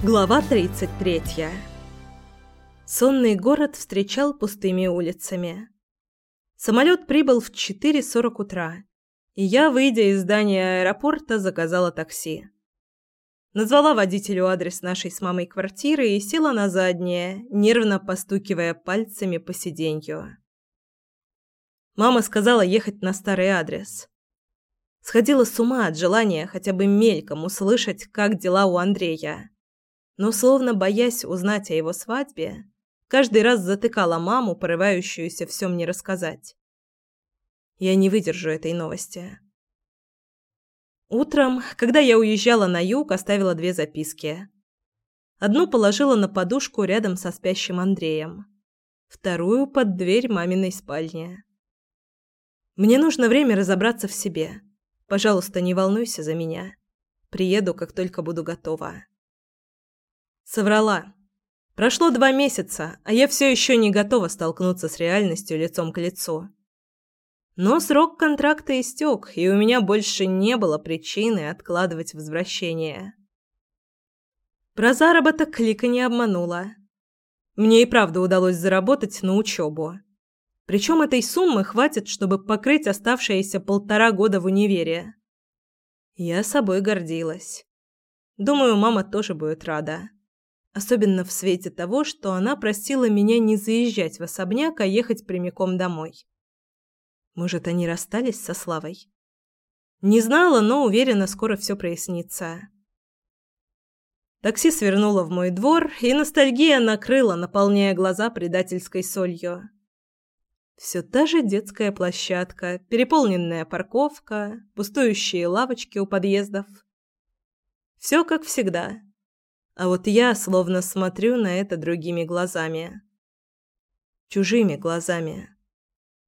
Глава 33. Сонный город встречал пустыми улицами. Самолет прибыл в 4.40 утра, и я, выйдя из здания аэропорта, заказала такси. Назвала водителю адрес нашей с мамой квартиры и села на заднее, нервно постукивая пальцами по сиденью. Мама сказала ехать на старый адрес. Сходила с ума от желания хотя бы мельком услышать, как дела у Андрея но, словно боясь узнать о его свадьбе, каждый раз затыкала маму, порывающуюся все мне рассказать. Я не выдержу этой новости. Утром, когда я уезжала на юг, оставила две записки. Одну положила на подушку рядом со спящим Андреем, вторую – под дверь маминой спальни. Мне нужно время разобраться в себе. Пожалуйста, не волнуйся за меня. Приеду, как только буду готова. Соврала. Прошло два месяца, а я все еще не готова столкнуться с реальностью лицом к лицу. Но срок контракта истек, и у меня больше не было причины откладывать возвращение. Про заработок Клика не обманула. Мне и правда удалось заработать на учебу. Причем этой суммы хватит, чтобы покрыть оставшиеся полтора года в универе. Я собой гордилась. Думаю, мама тоже будет рада. Особенно в свете того, что она просила меня не заезжать в особняк, а ехать прямиком домой. Может, они расстались со Славой? Не знала, но уверена, скоро все прояснится. Такси свернуло в мой двор, и ностальгия накрыла, наполняя глаза предательской солью. Все та же детская площадка, переполненная парковка, пустующие лавочки у подъездов. Все как всегда. А вот я словно смотрю на это другими глазами. Чужими глазами.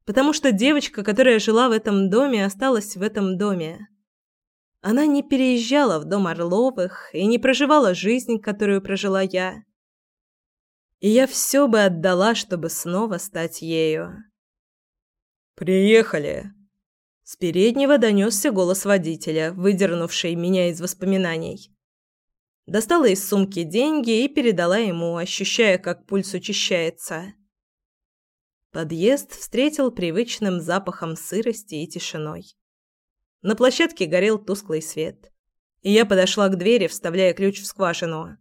Потому что девочка, которая жила в этом доме, осталась в этом доме. Она не переезжала в дом Орловых и не проживала жизнь, которую прожила я. И я все бы отдала, чтобы снова стать ею. «Приехали!» С переднего донесся голос водителя, выдернувший меня из воспоминаний достала из сумки деньги и передала ему, ощущая, как пульс учащается. Подъезд встретил привычным запахом сырости и тишиной. На площадке горел тусклый свет, и я подошла к двери, вставляя ключ в скважину.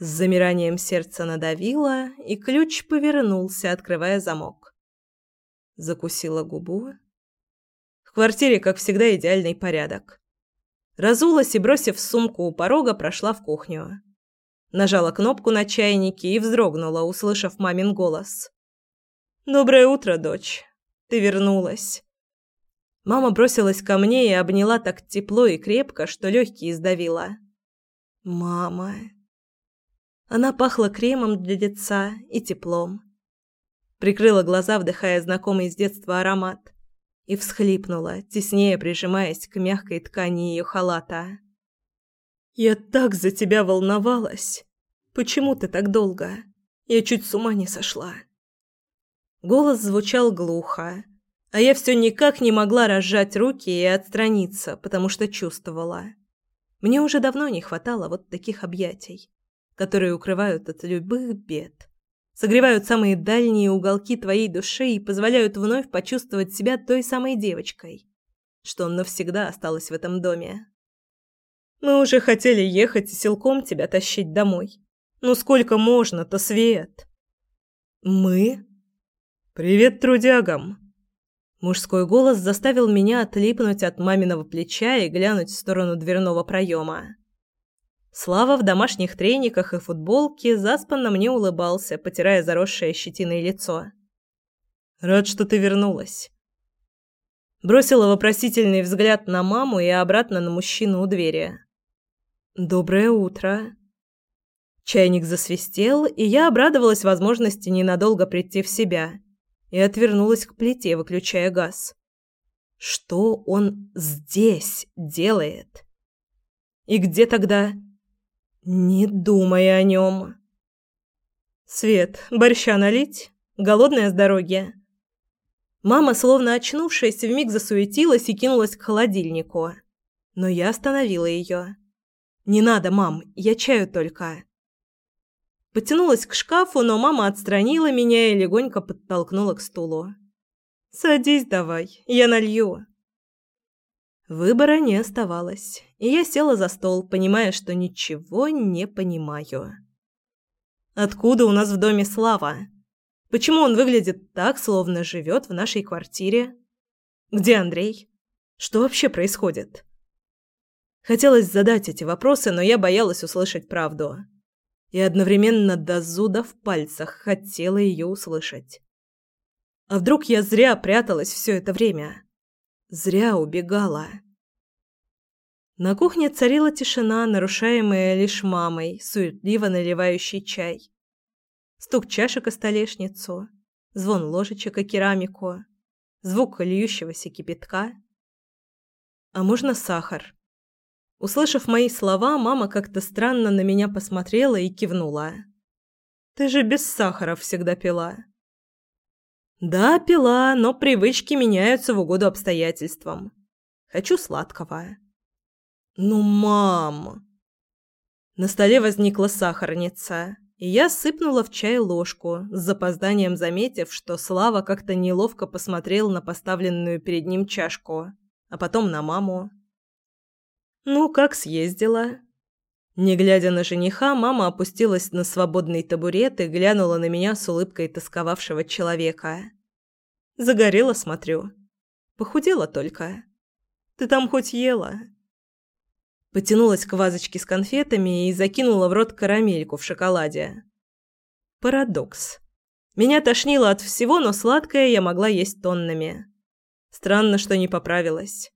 С замиранием сердца надавила, и ключ повернулся, открывая замок. Закусила губу. В квартире, как всегда, идеальный порядок. Разулась и, бросив сумку у порога, прошла в кухню. Нажала кнопку на чайнике и вздрогнула, услышав мамин голос. «Доброе утро, дочь. Ты вернулась». Мама бросилась ко мне и обняла так тепло и крепко, что легкие сдавила. «Мама...» Она пахла кремом для лица и теплом. Прикрыла глаза, вдыхая знакомый с детства аромат и всхлипнула, теснее прижимаясь к мягкой ткани ее халата. «Я так за тебя волновалась! Почему ты так долго? Я чуть с ума не сошла!» Голос звучал глухо, а я все никак не могла разжать руки и отстраниться, потому что чувствовала. Мне уже давно не хватало вот таких объятий, которые укрывают от любых бед согревают самые дальние уголки твоей души и позволяют вновь почувствовать себя той самой девочкой, что навсегда осталась в этом доме. Мы уже хотели ехать и силком тебя тащить домой. Ну сколько можно-то, Свет? Мы? Привет трудягам. Мужской голос заставил меня отлипнуть от маминого плеча и глянуть в сторону дверного проема. Слава в домашних трениках и футболке заспанно мне улыбался, потирая заросшее щетиной лицо. «Рад, что ты вернулась». Бросила вопросительный взгляд на маму и обратно на мужчину у двери. «Доброе утро». Чайник засвистел, и я обрадовалась возможности ненадолго прийти в себя и отвернулась к плите, выключая газ. Что он здесь делает? И где тогда... «Не думай о нем». «Свет, борща налить? Голодная с дороги?» Мама, словно очнувшись, вмиг засуетилась и кинулась к холодильнику. Но я остановила ее. «Не надо, мам, я чаю только». Потянулась к шкафу, но мама отстранила меня и легонько подтолкнула к стулу. «Садись давай, я налью». Выбора не оставалось, и я села за стол, понимая, что ничего не понимаю. Откуда у нас в доме Слава? Почему он выглядит так, словно живет в нашей квартире? Где Андрей? Что вообще происходит? Хотелось задать эти вопросы, но я боялась услышать правду. И одновременно до зуда в пальцах хотела ее услышать. А вдруг я зря пряталась все это время? Зря убегала. На кухне царила тишина, нарушаемая лишь мамой, суетливо наливающей чай. Стук чашек о столешницу, звон ложечек о керамику, звук льющегося кипятка. «А можно сахар?» Услышав мои слова, мама как-то странно на меня посмотрела и кивнула. «Ты же без сахара всегда пила». «Да, пила, но привычки меняются в угоду обстоятельствам. Хочу сладкого». «Ну, мам!» На столе возникла сахарница, и я сыпнула в чай ложку, с запозданием заметив, что Слава как-то неловко посмотрел на поставленную перед ним чашку, а потом на маму. «Ну, как съездила?» Не глядя на жениха, мама опустилась на свободный табурет и глянула на меня с улыбкой тосковавшего человека. «Загорела, смотрю. Похудела только. Ты там хоть ела?» Потянулась к вазочке с конфетами и закинула в рот карамельку в шоколаде. Парадокс. Меня тошнило от всего, но сладкое я могла есть тоннами. Странно, что не поправилась.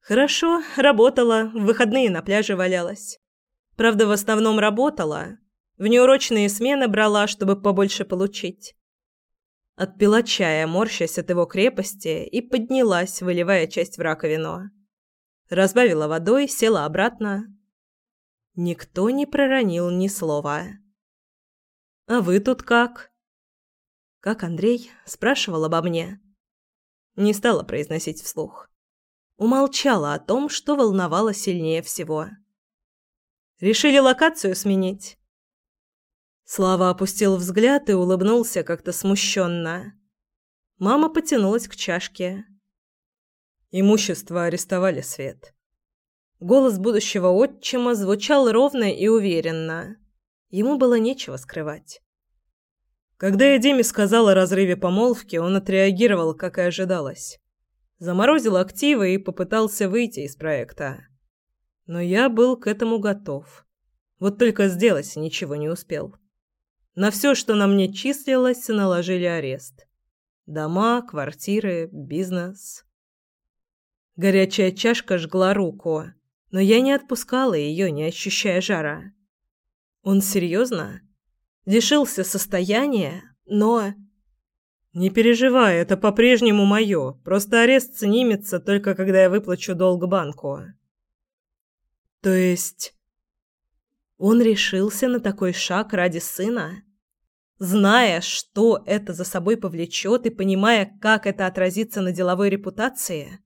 Хорошо, работала, в выходные на пляже валялась. Правда, в основном работала. В неурочные смены брала, чтобы побольше получить. Отпила чая, морщась от его крепости, и поднялась, выливая часть в раковину разбавила водой, села обратно. Никто не проронил ни слова. «А вы тут как?» «Как Андрей?» – спрашивал обо мне. Не стала произносить вслух. Умолчала о том, что волновало сильнее всего. «Решили локацию сменить?» Слава опустил взгляд и улыбнулся как-то смущенно. Мама потянулась к чашке. Имущество арестовали, Свет. Голос будущего отчима звучал ровно и уверенно. Ему было нечего скрывать. Когда я Диме сказал о разрыве помолвки, он отреагировал, как и ожидалось. Заморозил активы и попытался выйти из проекта. Но я был к этому готов. Вот только сделать ничего не успел. На все, что на мне числилось, наложили арест. Дома, квартиры, бизнес. Горячая чашка жгла руку, но я не отпускала ее, не ощущая жара. Он серьезно? Лишился состояния, но... «Не переживай, это по-прежнему мое. Просто арест снимется только когда я выплачу долг банку». «То есть...» Он решился на такой шаг ради сына? Зная, что это за собой повлечет и понимая, как это отразится на деловой репутации?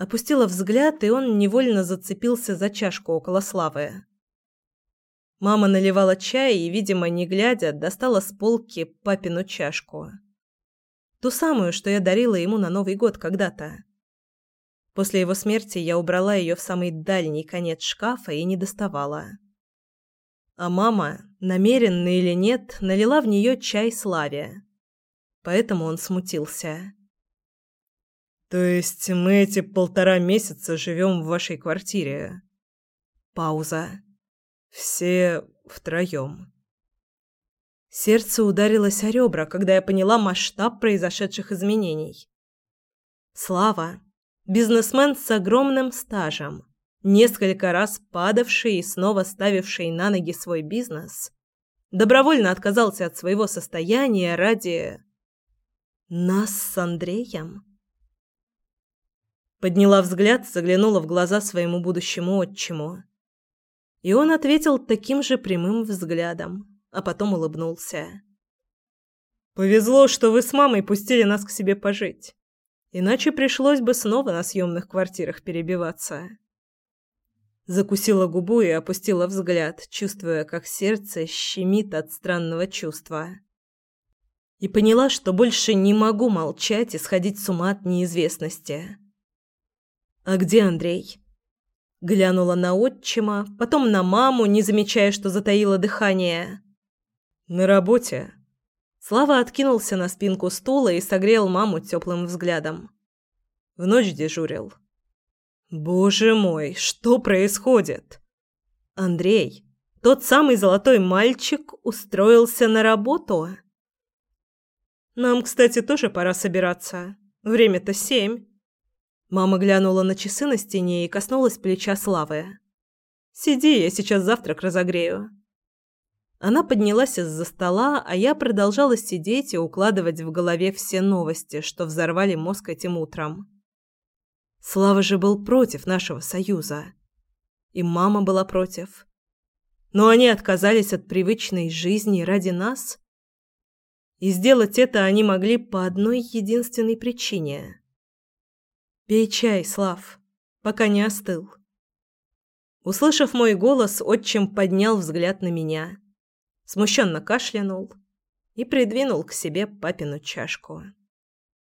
Опустила взгляд, и он невольно зацепился за чашку около Славы. Мама наливала чай и, видимо, не глядя, достала с полки папину чашку. Ту самую, что я дарила ему на Новый год когда-то. После его смерти я убрала ее в самый дальний конец шкафа и не доставала. А мама, намеренно или нет, налила в нее чай Славе. Поэтому он смутился. То есть мы эти полтора месяца живем в вашей квартире? Пауза. Все втроем. Сердце ударилось о ребра, когда я поняла масштаб произошедших изменений. Слава, бизнесмен с огромным стажем, несколько раз падавший и снова ставивший на ноги свой бизнес, добровольно отказался от своего состояния ради нас с Андреем. Подняла взгляд, заглянула в глаза своему будущему отчиму. И он ответил таким же прямым взглядом, а потом улыбнулся. «Повезло, что вы с мамой пустили нас к себе пожить. Иначе пришлось бы снова на съемных квартирах перебиваться». Закусила губу и опустила взгляд, чувствуя, как сердце щемит от странного чувства. И поняла, что больше не могу молчать и сходить с ума от неизвестности. «А где Андрей?» Глянула на отчима, потом на маму, не замечая, что затаила дыхание. «На работе». Слава откинулся на спинку стула и согрел маму теплым взглядом. В ночь дежурил. «Боже мой, что происходит?» «Андрей, тот самый золотой мальчик, устроился на работу?» «Нам, кстати, тоже пора собираться. Время-то семь». Мама глянула на часы на стене и коснулась плеча Славы. «Сиди, я сейчас завтрак разогрею». Она поднялась из-за стола, а я продолжала сидеть и укладывать в голове все новости, что взорвали мозг этим утром. Слава же был против нашего союза. И мама была против. Но они отказались от привычной жизни ради нас. И сделать это они могли по одной единственной причине. «Пей чай, Слав, пока не остыл». Услышав мой голос, отчим поднял взгляд на меня, смущенно кашлянул и придвинул к себе папину чашку.